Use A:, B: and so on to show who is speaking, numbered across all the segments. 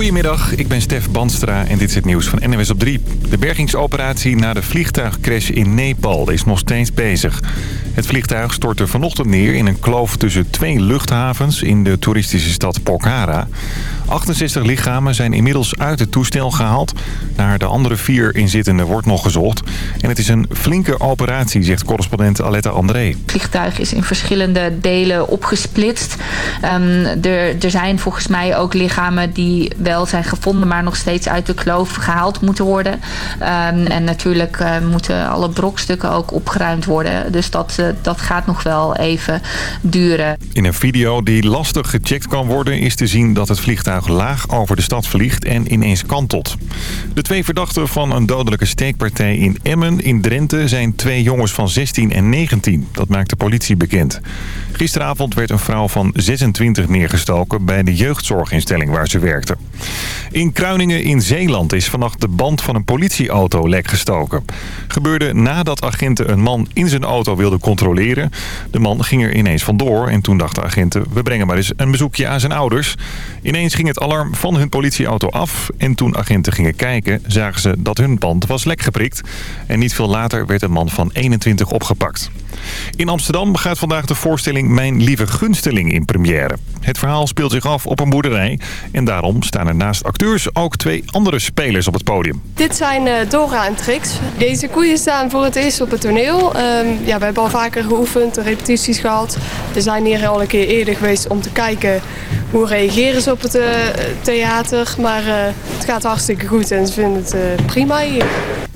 A: Goedemiddag, ik ben Stef Banstra en dit is het nieuws van NWS op 3. De bergingsoperatie na de vliegtuigcrash in Nepal is nog steeds bezig. Het vliegtuig stortte vanochtend neer in een kloof tussen twee luchthavens in de toeristische stad Pokhara. 68 lichamen zijn inmiddels uit het toestel gehaald. Naar de andere vier inzittenden wordt nog gezocht. En het is een flinke operatie, zegt correspondent Aletta André. Het
B: vliegtuig is in verschillende delen opgesplitst. Um, er, er zijn volgens mij ook lichamen die wel zijn gevonden... maar nog steeds uit de kloof gehaald moeten worden. Um, en natuurlijk uh, moeten alle brokstukken ook opgeruimd worden. Dus dat, uh, dat gaat nog wel even duren.
A: In een video die lastig gecheckt kan worden... is te zien dat het vliegtuig laag over de stad vliegt en ineens kantelt. De twee verdachten van een dodelijke steekpartij in Emmen in Drenthe zijn twee jongens van 16 en 19. Dat maakt de politie bekend. Gisteravond werd een vrouw van 26 neergestoken bij de jeugdzorginstelling waar ze werkte. In Kruiningen in Zeeland is vannacht de band van een politieauto lek gestoken. Gebeurde nadat agenten een man in zijn auto wilden controleren. De man ging er ineens vandoor en toen dachten agenten... we brengen maar eens een bezoekje aan zijn ouders. Ineens ging het alarm van hun politieauto af en toen agenten gingen kijken... zagen ze dat hun band was lek geprikt. En niet veel later werd een man van 21 opgepakt. In Amsterdam gaat vandaag de voorstelling Mijn Lieve Gunsteling in première. Het verhaal speelt zich af op een boerderij. En daarom staan er naast acteurs ook twee andere spelers op het podium.
C: Dit zijn uh, Dora en Trix. Deze koeien staan voor het eerst op het toneel. Um, ja, we hebben al vaker geoefend, repetities gehad. We zijn hier al een keer eerder geweest om te kijken hoe reageren ze op het uh, theater. Maar uh, het gaat hartstikke goed en ze vinden het prima hier.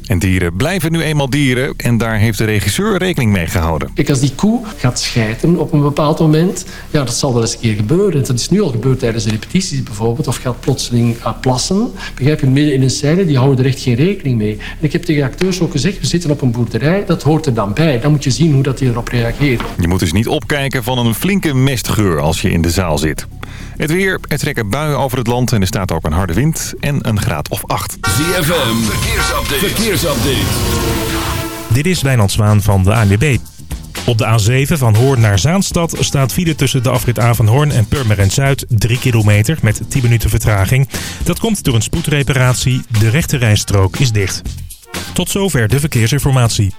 A: En dieren blijven nu eenmaal dieren en daar heeft de regisseur rekening mee gehouden.
D: Kijk, als die koe gaat schijten op een bepaald moment, ja, dat zal wel eens een keer gebeuren. Dat is nu al gebeurd tijdens de repetities bijvoorbeeld, of gaat plotseling uh, plassen. Begrijp je, midden in een scène, die houden er echt geen rekening mee. En ik heb tegen de acteurs ook gezegd, we zitten op een boerderij, dat hoort er dan bij. Dan moet je zien hoe dat die erop reageert.
A: Je moet dus niet opkijken van een flinke mestgeur als je in de zaal zit. Het weer, er trekken buien over het land en er staat ook een harde wind en een graad of 8.
E: ZFM, verkeersupdate. Verkeersupdate.
F: Dit is Wijnand Zwaan van de ANWB. Op de A7 van Hoorn naar Zaanstad staat file tussen de afrit Avanhoorn en Purmerend Zuid 3 kilometer met 10 minuten vertraging. Dat komt door een spoedreparatie. De rechte rijstrook is dicht. Tot zover de verkeersinformatie.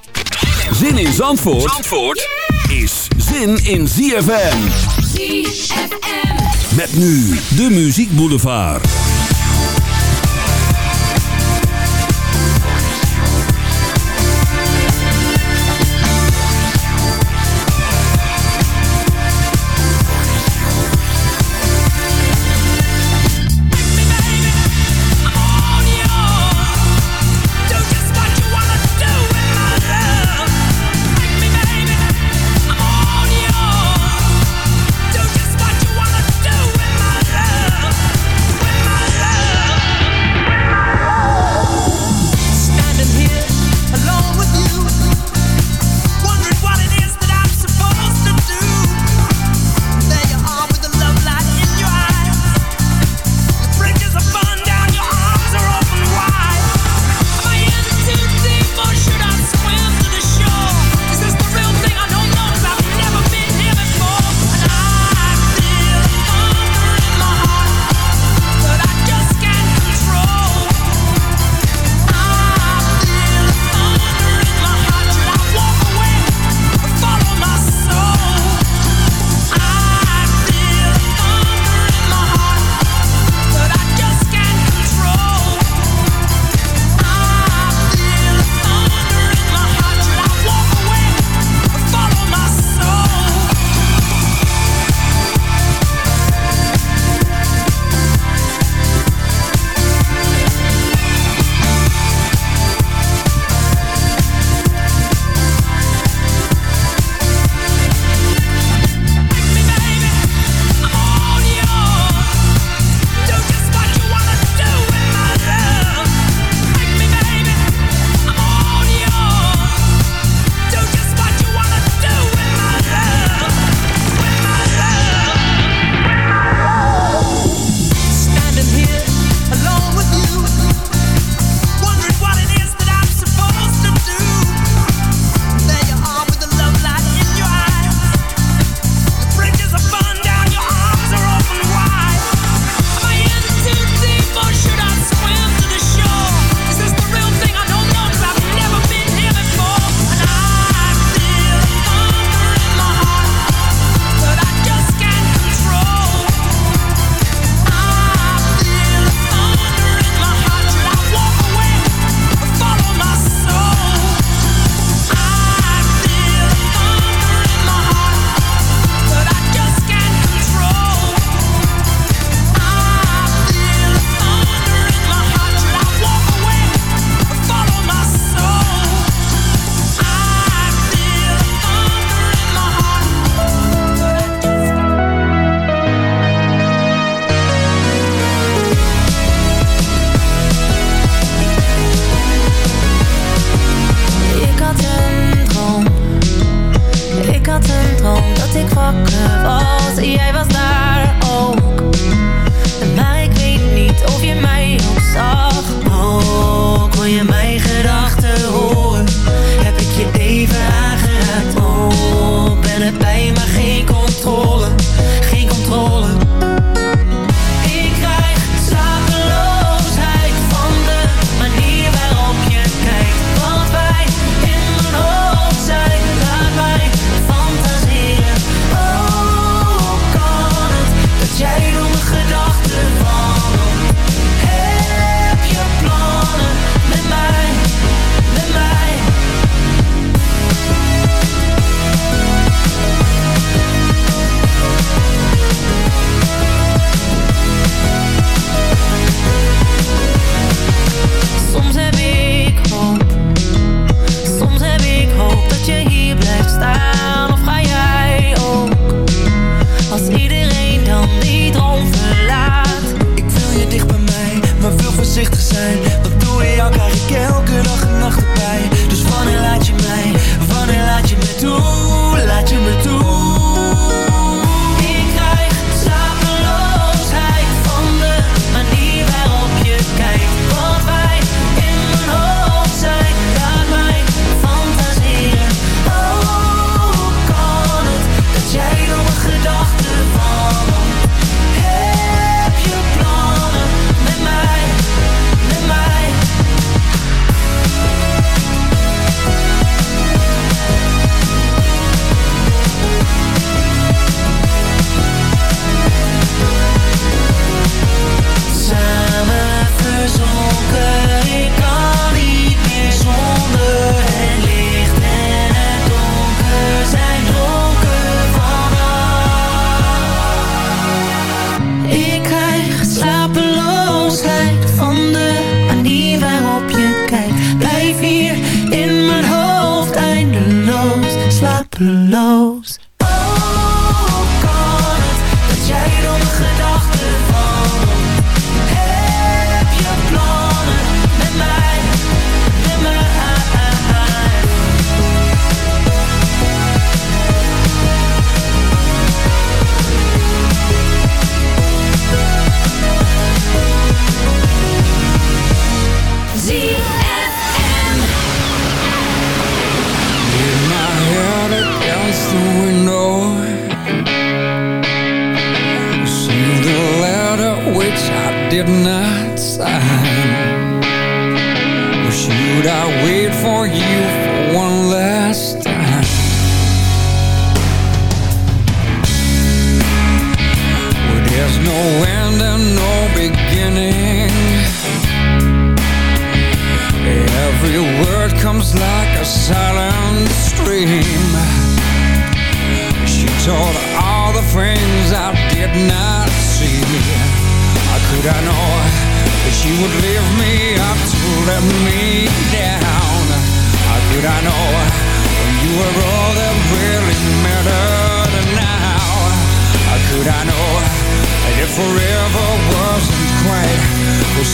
E: Zin in Zandvoort, Zandvoort is zin in ZFM. ZFM. Met nu de Muziek Boulevard.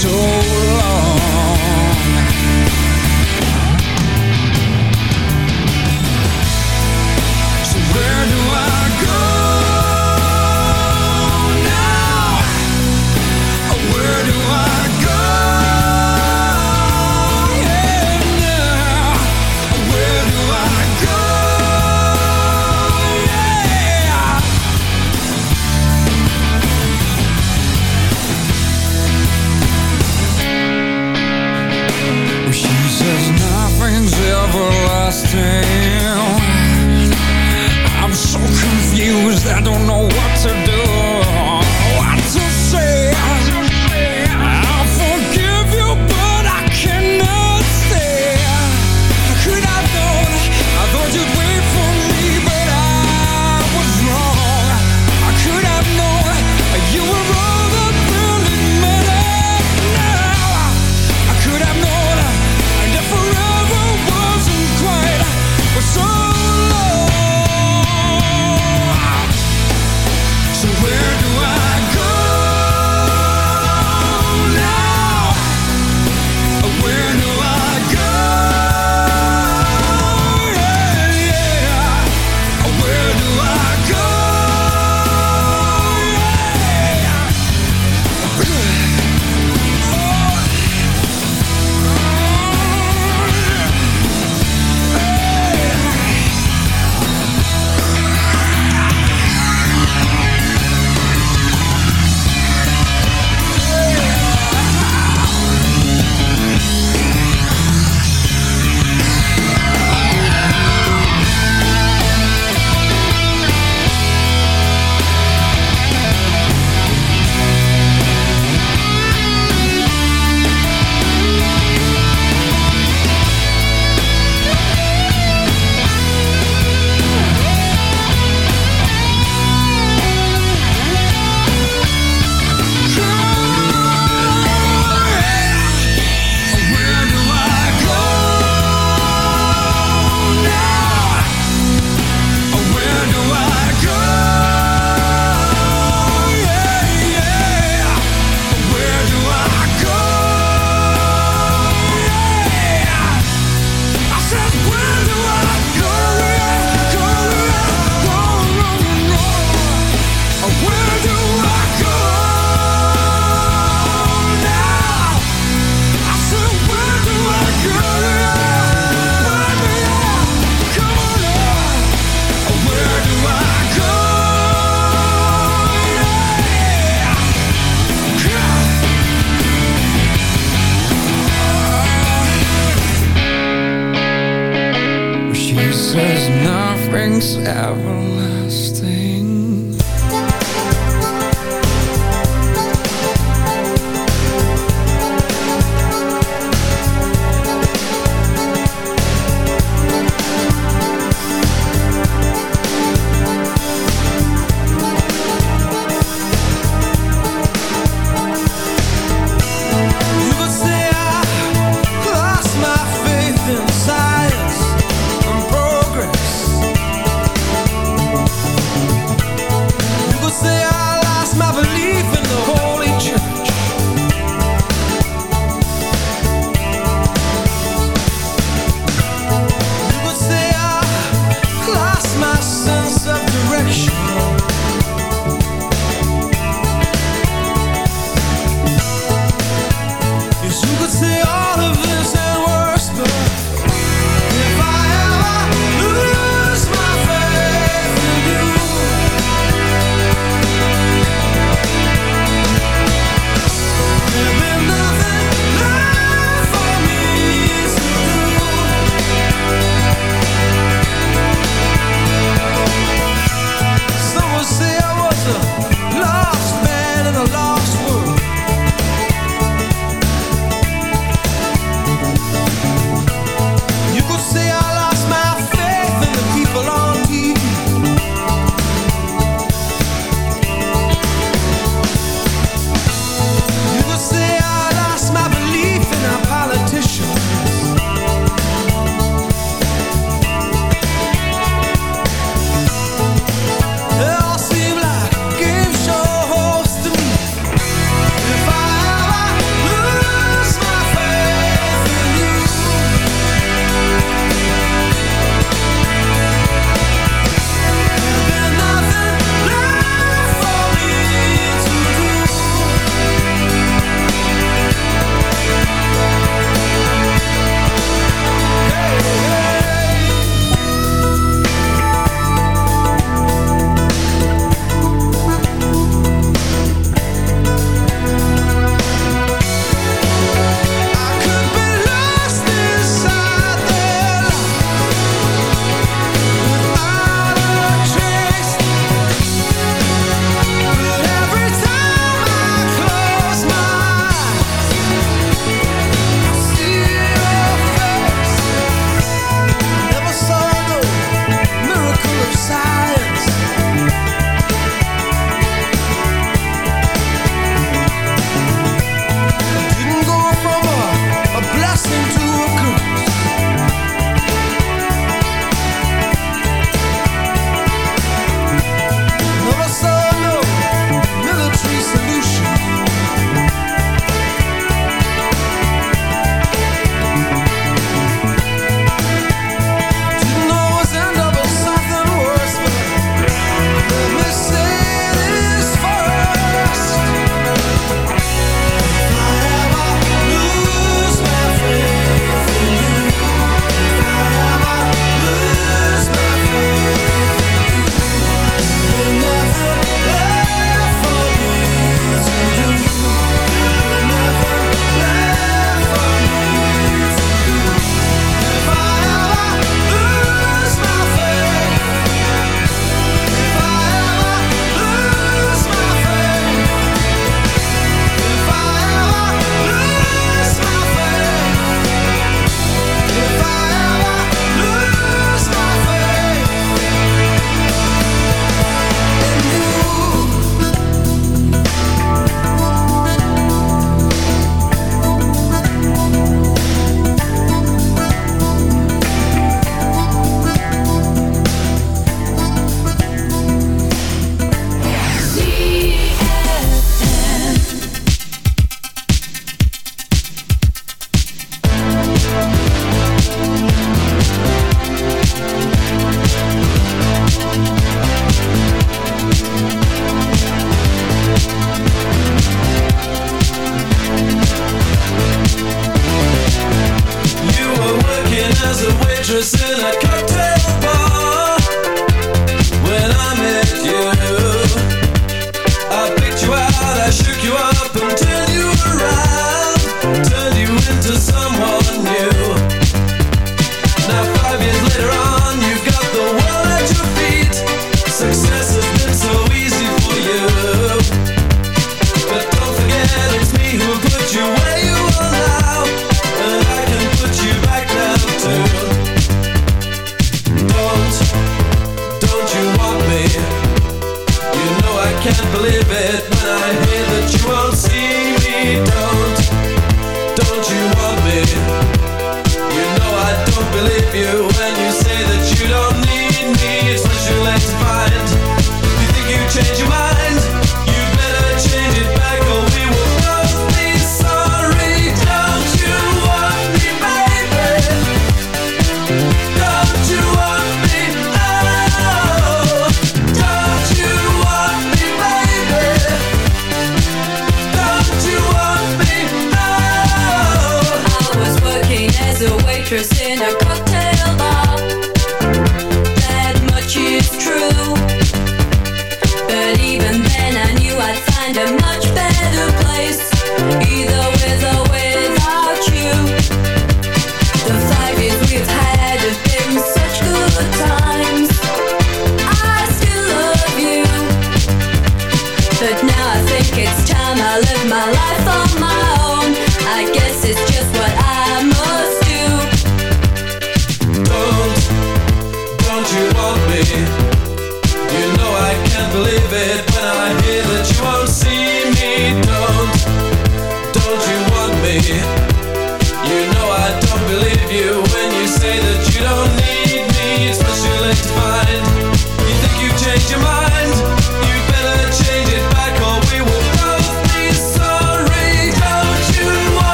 G: So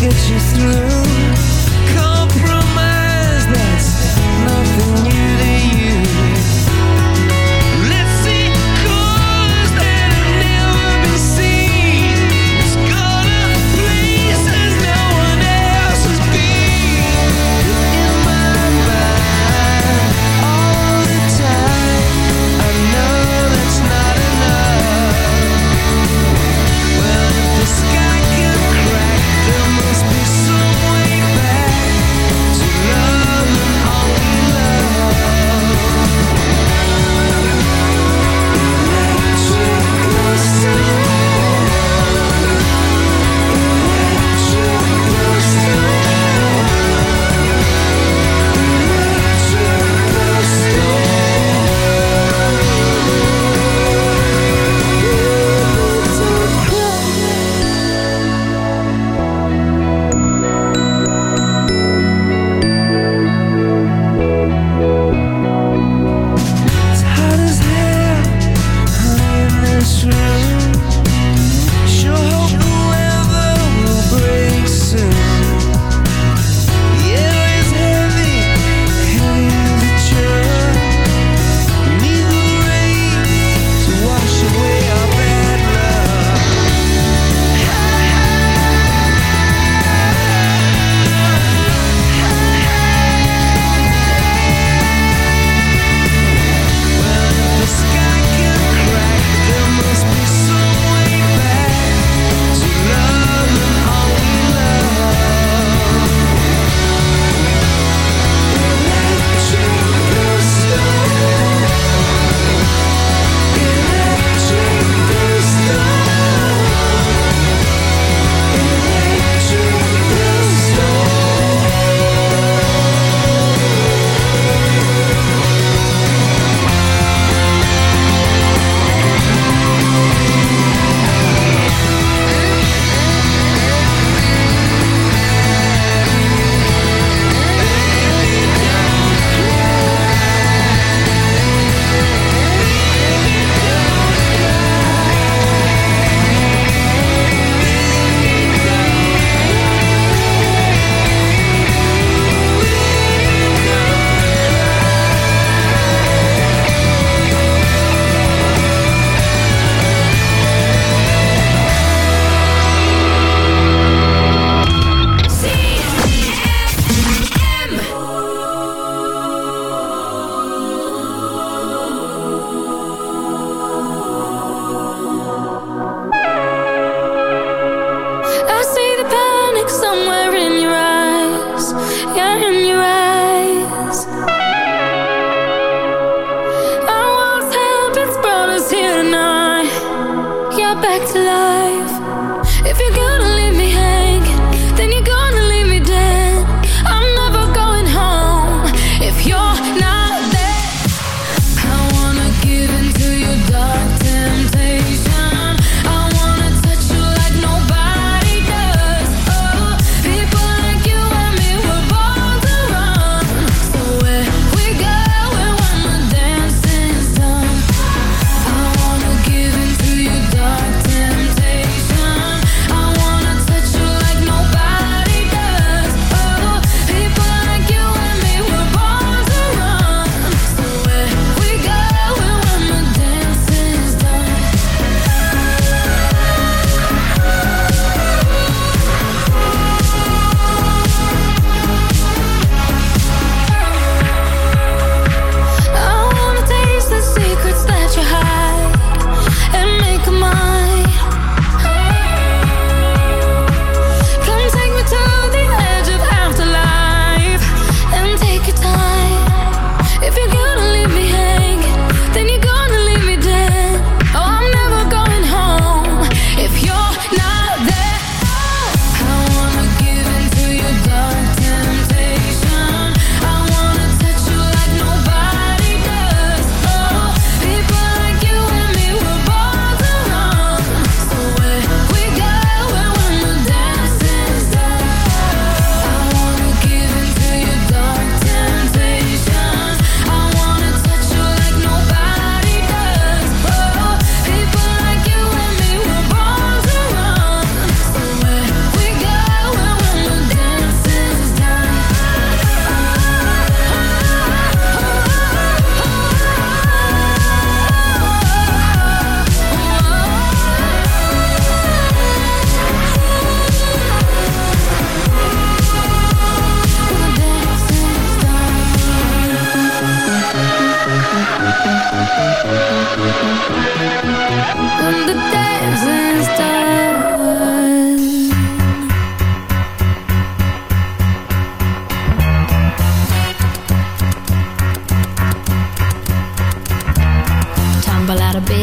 G: get you through.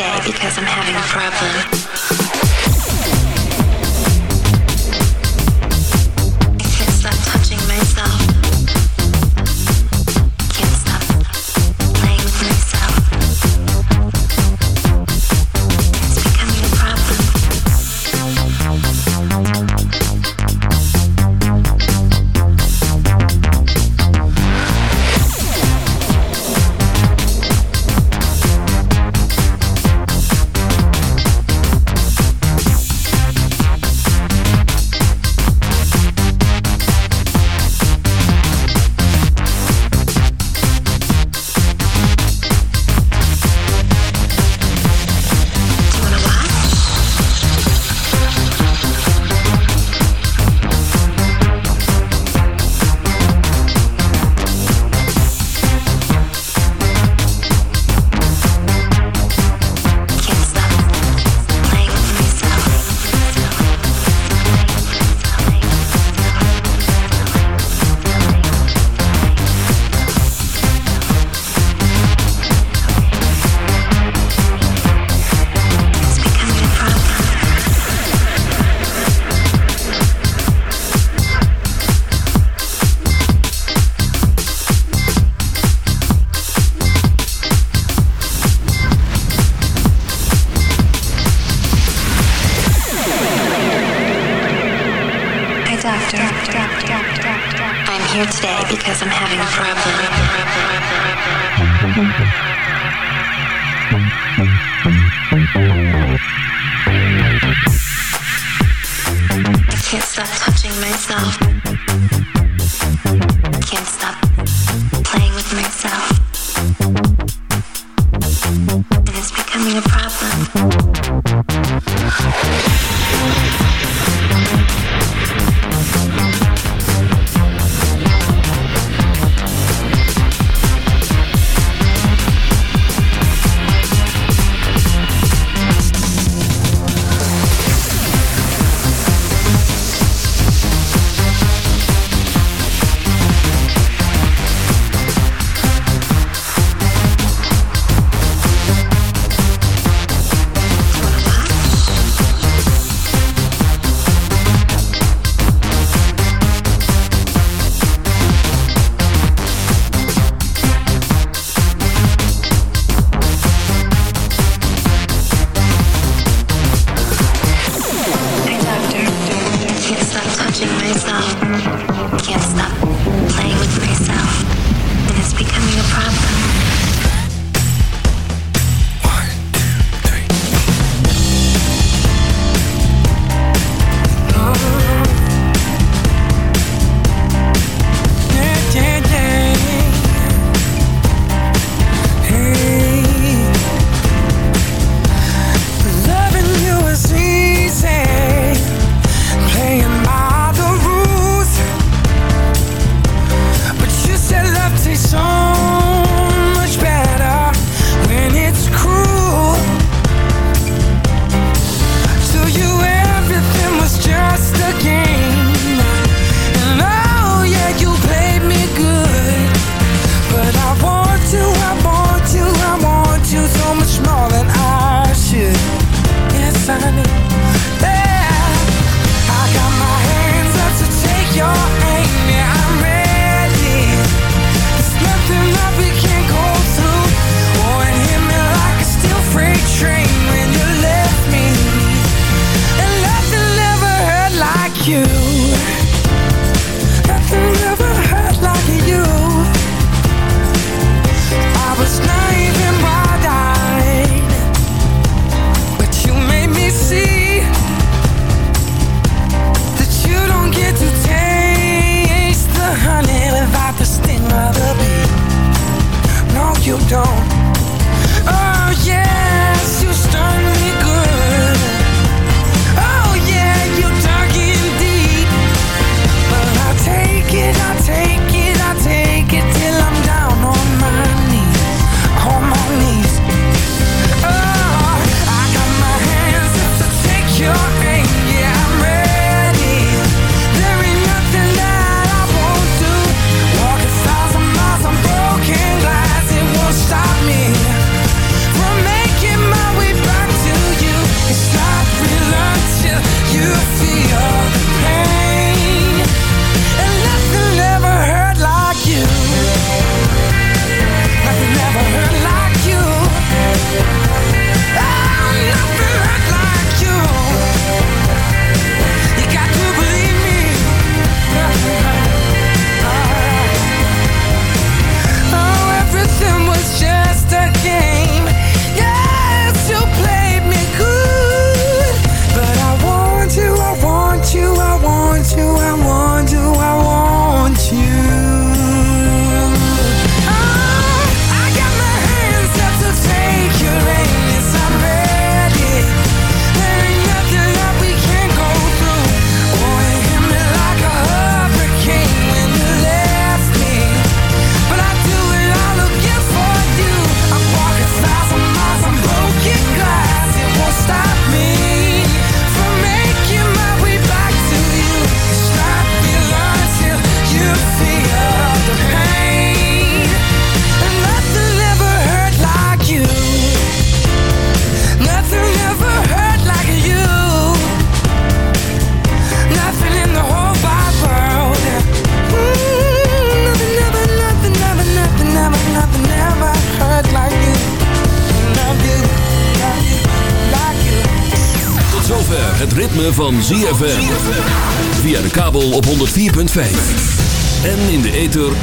H: Today because I'm having a problem.